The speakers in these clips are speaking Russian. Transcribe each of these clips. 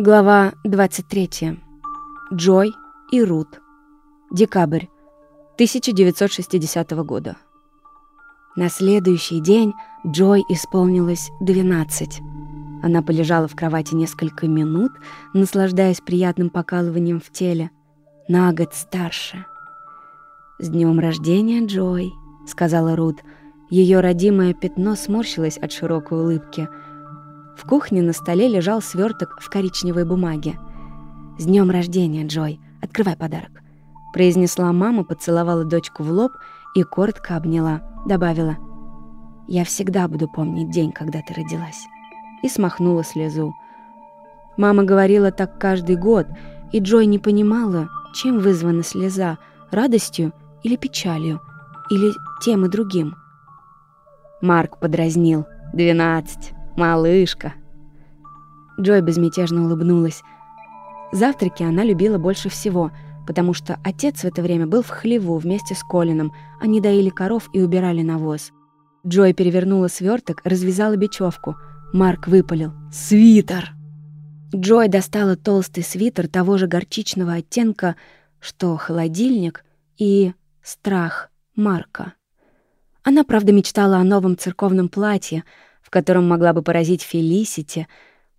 Глава 23. Джой и Рут. Декабрь 1960 года. На следующий день Джой исполнилось 12. Она полежала в кровати несколько минут, наслаждаясь приятным покалыванием в теле. На год старше. «С днем рождения, Джой», — сказала Рут. Ее родимое пятно сморщилось от широкой улыбки — в кухне на столе лежал сверток в коричневой бумаге. «С днем рождения, Джой! Открывай подарок!» Произнесла мама, поцеловала дочку в лоб и коротко обняла. Добавила «Я всегда буду помнить день, когда ты родилась». И смахнула слезу. Мама говорила так каждый год, и Джой не понимала, чем вызвана слеза — радостью или печалью, или тем и другим. Марк подразнил. «Двенадцать». «Малышка!» Джой безмятежно улыбнулась. Завтраки она любила больше всего, потому что отец в это время был в хлеву вместе с Колином. Они доили коров и убирали навоз. Джой перевернула сверток, развязала бечевку. Марк выпалил. «Свитер!» Джой достала толстый свитер того же горчичного оттенка, что холодильник и страх Марка. Она, правда, мечтала о новом церковном платье — в котором могла бы поразить Фелисити,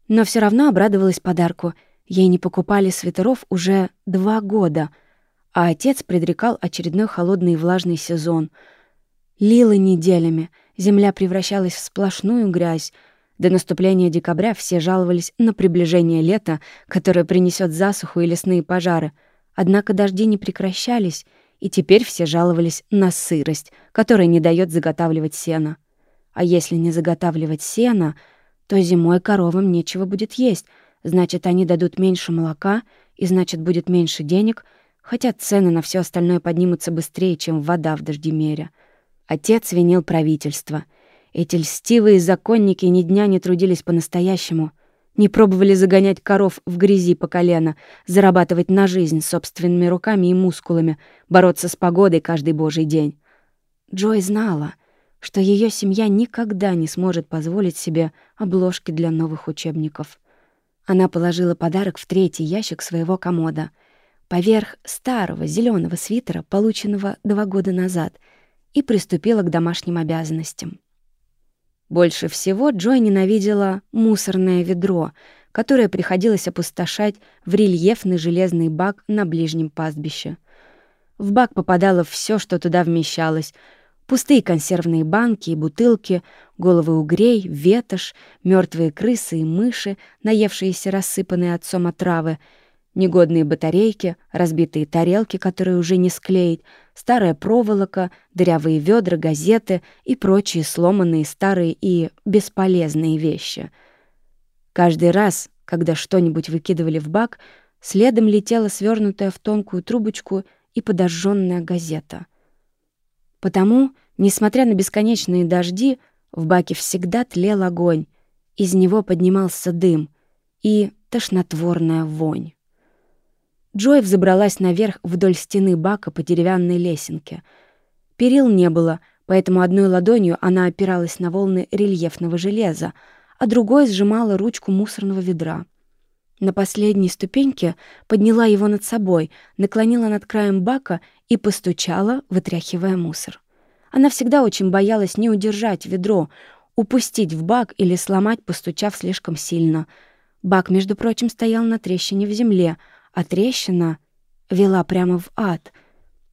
но все равно обрадовалась подарку. Ей не покупали свитеров уже два года, а отец предрекал очередной холодный и влажный сезон. Лило неделями, земля превращалась в сплошную грязь. До наступления декабря все жаловались на приближение лета, которое принесет засуху и лесные пожары. Однако дожди не прекращались, и теперь все жаловались на сырость, которая не дает заготавливать сено. А если не заготавливать сено, то зимой коровам нечего будет есть, значит, они дадут меньше молока, и значит, будет меньше денег, хотя цены на все остальное поднимутся быстрее, чем вода в дождемере. Отец винил правительство. Эти льстивые законники ни дня не трудились по-настоящему, не пробовали загонять коров в грязи по колено, зарабатывать на жизнь собственными руками и мускулами, бороться с погодой каждый божий день. Джой знала, что ее семья никогда не сможет позволить себе обложки для новых учебников. Она положила подарок в третий ящик своего комода, поверх старого зеленого свитера, полученного два года назад, и приступила к домашним обязанностям. Больше всего Джой ненавидела мусорное ведро, которое приходилось опустошать в рельефный железный бак на ближнем пастбище. В бак попадало все, что туда вмещалось — Пустые консервные банки и бутылки, головы угрей, ветошь, мертвые крысы и мыши, наевшиеся рассыпанные отцом отравы, негодные батарейки, разбитые тарелки, которые уже не склеить, старая проволока, дырявые ведра, газеты и прочие сломанные старые и бесполезные вещи. Каждый раз, когда что-нибудь выкидывали в бак, следом летела свернутая в тонкую трубочку и подожженная газета — Потому, несмотря на бесконечные дожди, в баке всегда тлел огонь, из него поднимался дым и тошнотворная вонь. Джой взобралась наверх вдоль стены бака по деревянной лесенке. Перил не было, поэтому одной ладонью она опиралась на волны рельефного железа, а другой сжимала ручку мусорного ведра. На последней ступеньке подняла его над собой, наклонила над краем бака и постучала, вытряхивая мусор. Она всегда очень боялась не удержать ведро, упустить в бак или сломать, постучав слишком сильно. Бак, между прочим, стоял на трещине в земле, а трещина вела прямо в ад,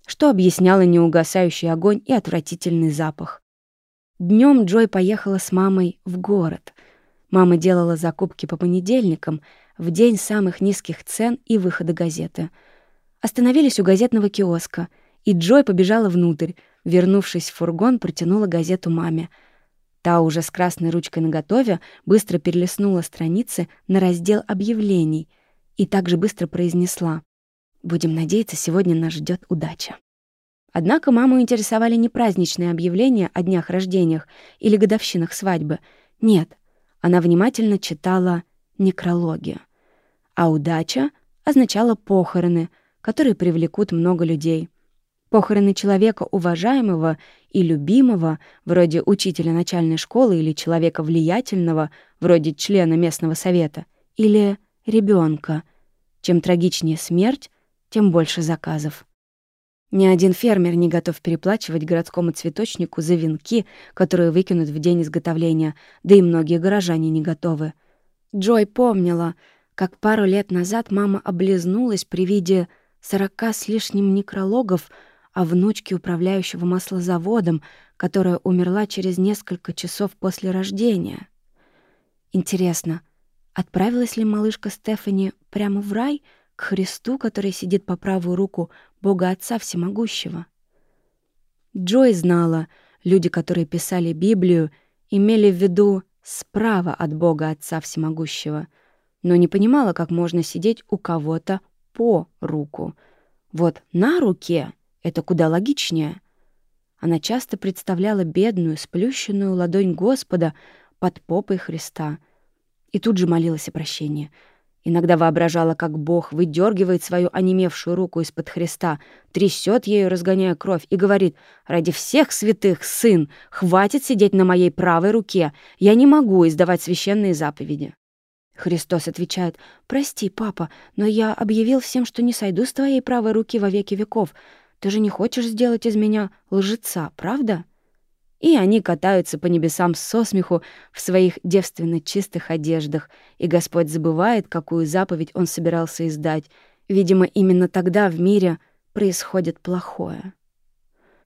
что объясняло неугасающий огонь и отвратительный запах. Днем Джой поехала с мамой в город. Мама делала закупки по понедельникам, в день самых низких цен и выхода газеты — Остановились у газетного киоска, и Джой побежала внутрь. Вернувшись в фургон, протянула газету маме. Та уже с красной ручкой наготове быстро перелистнула страницы на раздел объявлений и также быстро произнесла «Будем надеяться, сегодня нас ждет удача». Однако маму интересовали не праздничные объявления о днях рождениях или годовщинах свадьбы. Нет, она внимательно читала некрологи. А удача означала похороны — которые привлекут много людей. Похороны человека уважаемого и любимого, вроде учителя начальной школы или человека влиятельного, вроде члена местного совета, или ребенка. Чем трагичнее смерть, тем больше заказов. Ни один фермер не готов переплачивать городскому цветочнику за венки, которые выкинут в день изготовления, да и многие горожане не готовы. Джой помнила, как пару лет назад мама облизнулась при виде сорока с лишним некрологов о внучке управляющего маслозаводом, которая умерла через несколько часов после рождения. Интересно, отправилась ли малышка Стефани прямо в рай к Христу, который сидит по правую руку Бога Отца Всемогущего? Джой знала, люди, которые писали Библию, имели в виду справа от Бога Отца Всемогущего, но не понимала, как можно сидеть у кого-то по руку. Вот на руке — это куда логичнее. Она часто представляла бедную, сплющенную ладонь Господа под попой Христа и тут же молилась о прощении. Иногда воображала, как Бог выдергивает свою онемевшую руку из-под Христа, трясет ею, разгоняя кровь, и говорит «Ради всех святых, сын, хватит сидеть на моей правой руке, я не могу издавать священные заповеди». Христос отвечает, «Прости, папа, но я объявил всем, что не сойду с твоей правой руки во веки веков. Ты же не хочешь сделать из меня лжеца, правда?» И они катаются по небесам со смеху в своих девственно чистых одеждах, и Господь забывает, какую заповедь Он собирался издать. Видимо, именно тогда в мире происходит плохое.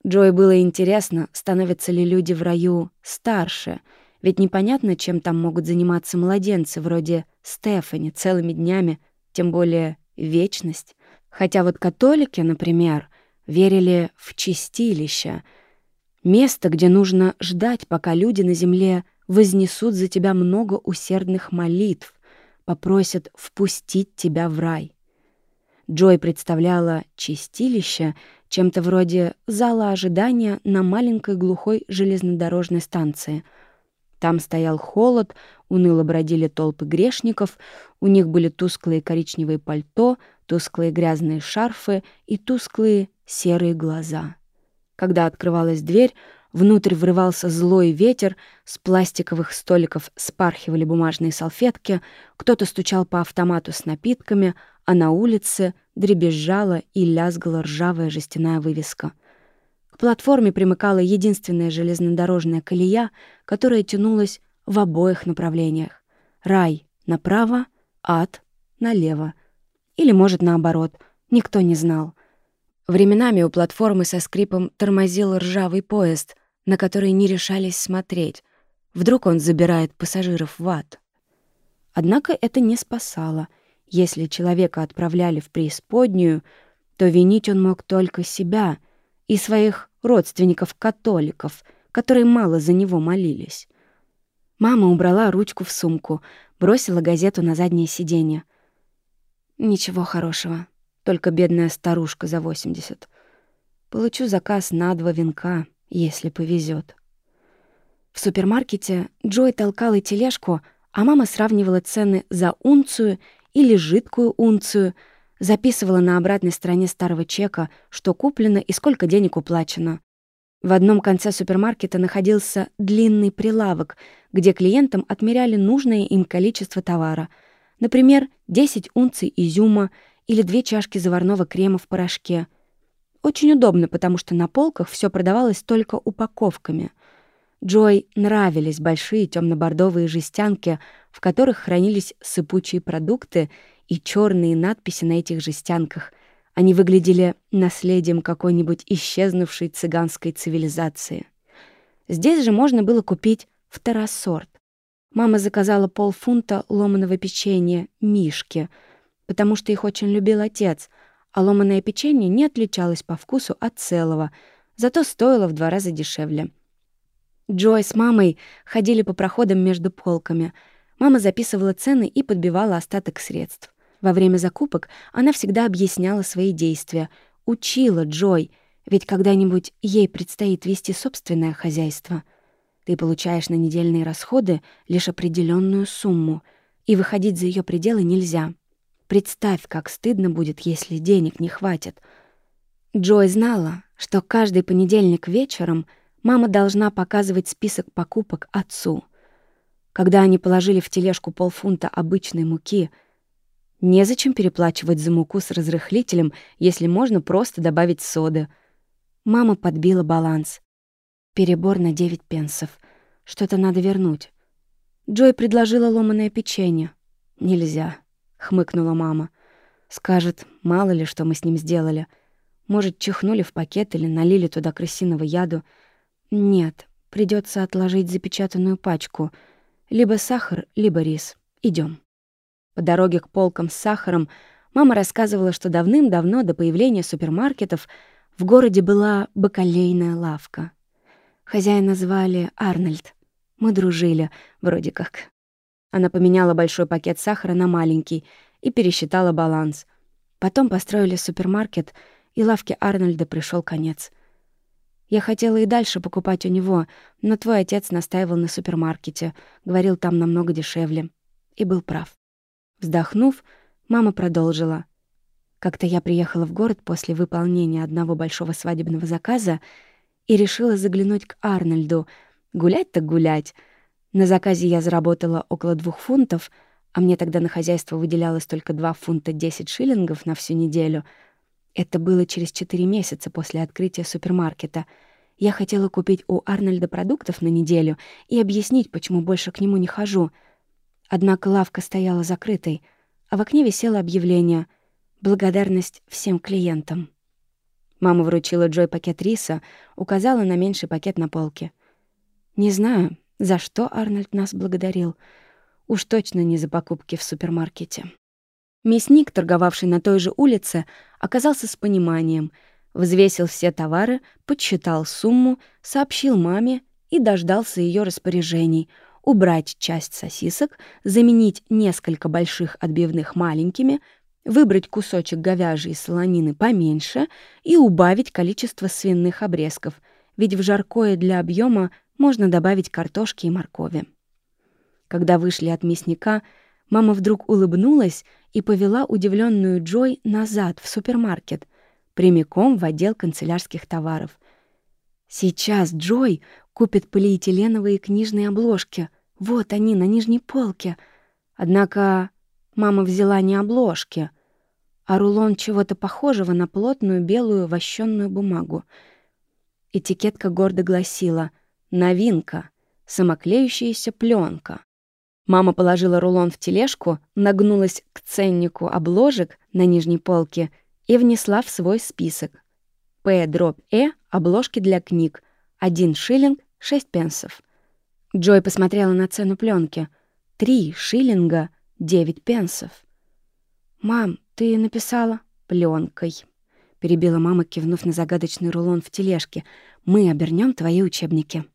Джой было интересно, становятся ли люди в раю старше — ведь непонятно, чем там могут заниматься младенцы вроде Стефани целыми днями, тем более вечность. Хотя вот католики, например, верили в чистилище, место, где нужно ждать, пока люди на земле вознесут за тебя много усердных молитв, попросят впустить тебя в рай. Джой представляла чистилище чем-то вроде зала ожидания на маленькой глухой железнодорожной станции — там стоял холод, уныло бродили толпы грешников, у них были тусклые коричневые пальто, тусклые грязные шарфы и тусклые серые глаза. Когда открывалась дверь, внутрь врывался злой ветер, с пластиковых столиков спархивали бумажные салфетки, кто-то стучал по автомату с напитками, а на улице дребезжала и лязгала ржавая жестяная вывеска — платформе примыкала единственная железнодорожная колея, которая тянулась в обоих направлениях. Рай направо, ад налево. Или, может, наоборот, никто не знал. Временами у платформы со скрипом тормозил ржавый поезд, на который не решались смотреть. Вдруг он забирает пассажиров в ад. Однако это не спасало. Если человека отправляли в преисподнюю, то винить он мог только себя и своих родственников-католиков, которые мало за него молились. Мама убрала ручку в сумку, бросила газету на заднее сиденье. Ничего хорошего, только бедная старушка за 80. Получу заказ на два венка, если повезет. В супермаркете Джой толкала тележку, а мама сравнивала цены за унцию или жидкую унцию — записывала на обратной стороне старого чека, что куплено и сколько денег уплачено. В одном конце супермаркета находился длинный прилавок, где клиентам отмеряли нужное им количество товара. Например, 10 унций изюма или две чашки заварного крема в порошке. Очень удобно, потому что на полках все продавалось только упаковками. Джой нравились большие темно-бордовые жестянки, в которых хранились сыпучие продукты и черные надписи на этих жестянках. Они выглядели наследием какой-нибудь исчезнувшей цыганской цивилизации. Здесь же можно было купить второсорт. Мама заказала полфунта ломаного печенья Мишки, потому что их очень любил отец, а ломаное печенье не отличалось по вкусу от целого, зато стоило в два раза дешевле. Джой с мамой ходили по проходам между полками. Мама записывала цены и подбивала остаток средств. Во время закупок она всегда объясняла свои действия, учила Джой, ведь когда-нибудь ей предстоит вести собственное хозяйство. Ты получаешь на недельные расходы лишь определенную сумму, и выходить за ее пределы нельзя. Представь, как стыдно будет, если денег не хватит. Джой знала, что каждый понедельник вечером мама должна показывать список покупок отцу. Когда они положили в тележку полфунта обычной муки — Незачем переплачивать за муку с разрыхлителем, если можно просто добавить соды. Мама подбила баланс. Перебор на 9 пенсов. Что-то надо вернуть. Джой предложила ломаное печенье. «Нельзя», — хмыкнула мама. «Скажет, мало ли, что мы с ним сделали. Может, чихнули в пакет или налили туда крысиного яду. Нет, придется отложить запечатанную пачку. Либо сахар, либо рис. Идем. По дороге к полкам с сахаром мама рассказывала, что давным-давно до появления супермаркетов в городе была бакалейная лавка. Хозяина звали Арнольд. Мы дружили, вроде как. Она поменяла большой пакет сахара на маленький и пересчитала баланс. Потом построили супермаркет, и лавке Арнольда пришел конец. Я хотела и дальше покупать у него, но твой отец настаивал на супермаркете, говорил, там намного дешевле. И был прав. Вздохнув, мама продолжила. Как-то я приехала в город после выполнения одного большого свадебного заказа и решила заглянуть к Арнольду. Гулять так гулять. На заказе я заработала около двух фунтов, а мне тогда на хозяйство выделялось только два фунта 10 шиллингов на всю неделю. Это было через четыре месяца после открытия супермаркета. Я хотела купить у Арнольда продуктов на неделю и объяснить, почему больше к нему не хожу — Однако лавка стояла закрытой, а в окне висело объявление «Благодарность всем клиентам». Мама вручила Джой пакет риса, указала на меньший пакет на полке. Не знаю, за что Арнольд нас благодарил. Уж точно не за покупки в супермаркете. Мясник, торговавший на той же улице, оказался с пониманием. Взвесил все товары, подсчитал сумму, сообщил маме и дождался ее распоряжений — убрать часть сосисок, заменить несколько больших отбивных маленькими, выбрать кусочек говяжьей солонины поменьше и убавить количество свиных обрезков, ведь в жаркое для объема можно добавить картошки и моркови. Когда вышли от мясника, мама вдруг улыбнулась и повела удивленную Джой назад в супермаркет, прямиком в отдел канцелярских товаров. Сейчас Джой купит полиэтиленовые книжные обложки. Вот они, на нижней полке. Однако мама взяла не обложки, а рулон чего-то похожего на плотную белую вощенную бумагу. Этикетка гордо гласила «Новинка. Самоклеющаяся пленка. Мама положила рулон в тележку, нагнулась к ценнику обложек на нижней полке и внесла в свой список. П дробь Э — обложки для книг. Один шиллинг 6 пенсов. Джой посмотрела на цену пленки. Три шиллинга, девять пенсов. «Мам, ты написала пленкой», — перебила мама, кивнув на загадочный рулон в тележке. «Мы обернем твои учебники.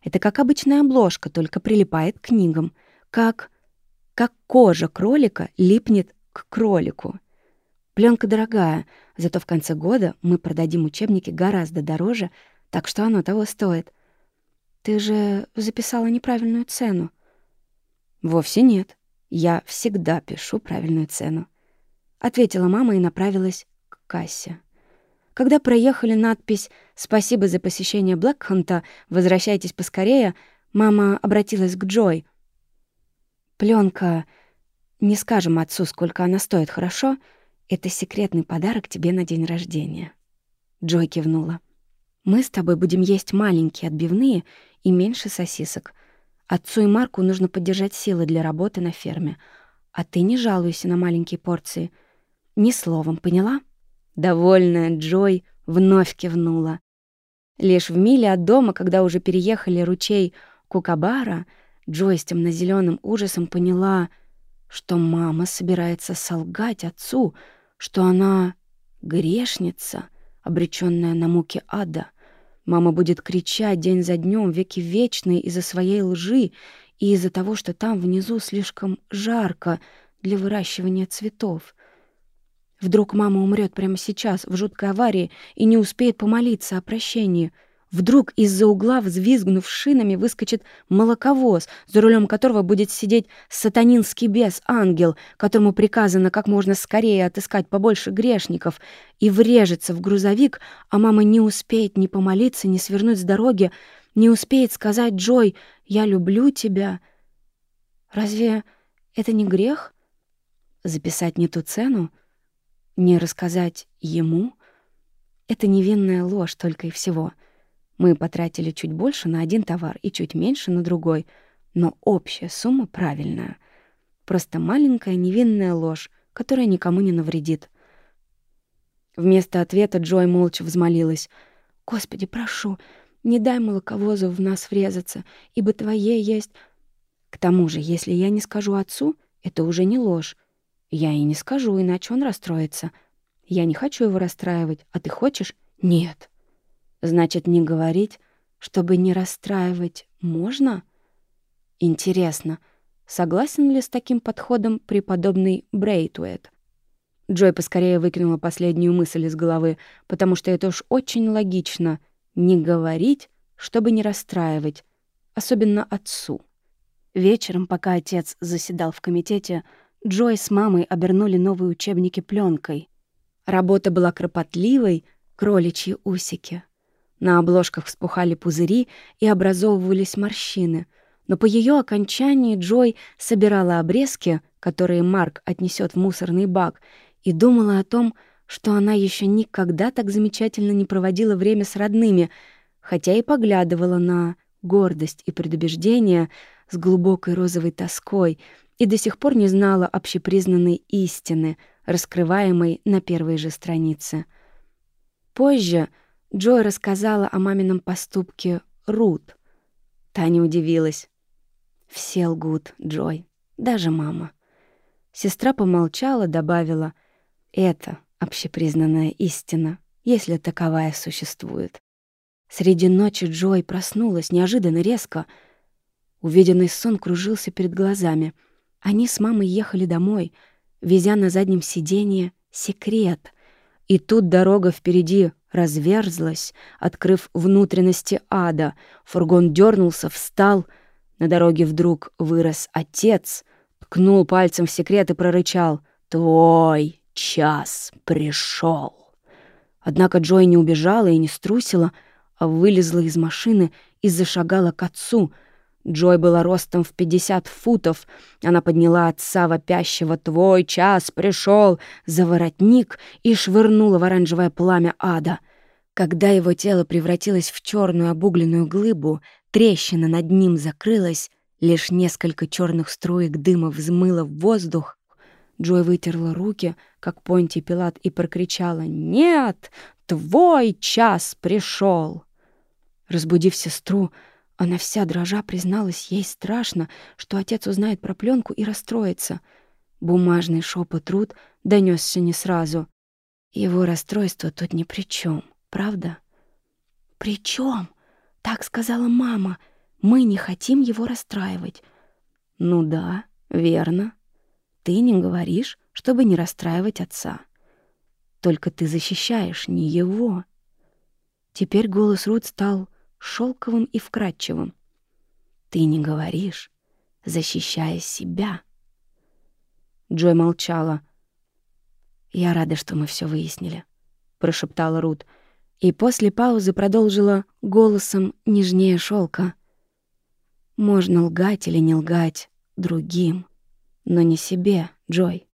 Это как обычная обложка, только прилипает к книгам. Как... как кожа кролика липнет к кролику. Пленка дорогая, зато в конце года мы продадим учебники гораздо дороже, так что оно того стоит. «Ты же записала неправильную цену». «Вовсе нет. Я всегда пишу правильную цену», — ответила мама и направилась к кассе. Когда проехали надпись «Спасибо за посещение Блэкханта, возвращайтесь поскорее», мама обратилась к Джой. Пленка, не скажем отцу, сколько она стоит, хорошо? Это секретный подарок тебе на день рождения». Джой кивнула. «Мы с тобой будем есть маленькие отбивные и меньше сосисок. Отцу и Марку нужно поддержать силы для работы на ферме. А ты не жалуйся на маленькие порции. Ни словом, поняла?» Довольная Джой вновь кивнула. Лишь в миле от дома, когда уже переехали ручей Кукабара, Джой с темно-зелёным ужасом поняла, что мама собирается солгать отцу, что она грешница, обречённая на муки ада. Мама будет кричать день за днем, веки вечные из-за своей лжи и из-за того, что там внизу слишком жарко для выращивания цветов. Вдруг мама умрет прямо сейчас в жуткой аварии и не успеет помолиться о прощении — Вдруг из-за угла, взвизгнув шинами, выскочит молоковоз, за рулем которого будет сидеть сатанинский бес, ангел, которому приказано как можно скорее отыскать побольше грешников, и врежется в грузовик, а мама не успеет ни помолиться, ни свернуть с дороги, не успеет сказать «Джой, я люблю тебя». Разве это не грех? Записать не ту цену? Не рассказать ему? Это невинная ложь только и всего. Мы потратили чуть больше на один товар и чуть меньше на другой, но общая сумма правильная. Просто маленькая невинная ложь, которая никому не навредит. Вместо ответа Джой молча взмолилась. «Господи, прошу, не дай молоковозу в нас врезаться, ибо твое есть...» К тому же, если я не скажу отцу, это уже не ложь. Я и не скажу, иначе он расстроится. Я не хочу его расстраивать, а ты хочешь? Нет. Значит, не говорить, чтобы не расстраивать, можно? Интересно, согласен ли с таким подходом преподобный Брейтуэт? Джой поскорее выкинула последнюю мысль из головы, потому что это уж очень логично — не говорить, чтобы не расстраивать, особенно отцу. Вечером, пока отец заседал в комитете, Джой с мамой обернули новые учебники пленкой. Работа была кропотливой, кроличьи усики. На обложках вспухали пузыри и образовывались морщины, но по ее окончании Джой собирала обрезки, которые Марк отнесет в мусорный бак, и думала о том, что она еще никогда так замечательно не проводила время с родными, хотя и поглядывала на гордость и предубеждение с глубокой розовой тоской и до сих пор не знала общепризнанной истины, раскрываемой на первой же странице. Позже Джой рассказала о мамином поступке Рут. Таня удивилась. «Все лгут, Джой, даже мама». Сестра помолчала, добавила, «Это общепризнанная истина, если таковая существует». Среди ночи Джой проснулась неожиданно резко. Увиденный сон кружился перед глазами. Они с мамой ехали домой, везя на заднем сиденье секрет. И тут дорога впереди разверзлась, открыв внутренности ада. Фургон дернулся, встал. На дороге вдруг вырос отец, ткнул пальцем в секрет и прорычал «Твой час пришел. Однако Джой не убежала и не струсила — а вылезла из машины и зашагала к отцу. Джой была ростом в пятьдесят футов. Она подняла отца вопящего «Твой час пришел за воротник и швырнула в оранжевое пламя ада. Когда его тело превратилось в черную обугленную глыбу, трещина над ним закрылась, лишь несколько черных струек дыма взмыло в воздух, Джой вытерла руки, как Понти Пилат, и прокричала «Нет, твой час пришел!» Разбудив сестру, она вся дрожа призналась, ей страшно, что отец узнает про пленку и расстроится. Бумажный шепот Рут донесся не сразу. Его расстройство тут ни при чем, правда? При чем? Так сказала мама. Мы не хотим его расстраивать. Ну да, верно. Ты не говоришь, чтобы не расстраивать отца. Только ты защищаешь не его. Теперь голос Рут стал шелковым и вкрадчивым. «Ты не говоришь, защищая себя». Джой молчала. «Я рада, что мы все выяснили», — прошептала Рут. И после паузы продолжила голосом нежнее шелка. «Можно лгать или не лгать другим, но не себе, Джой.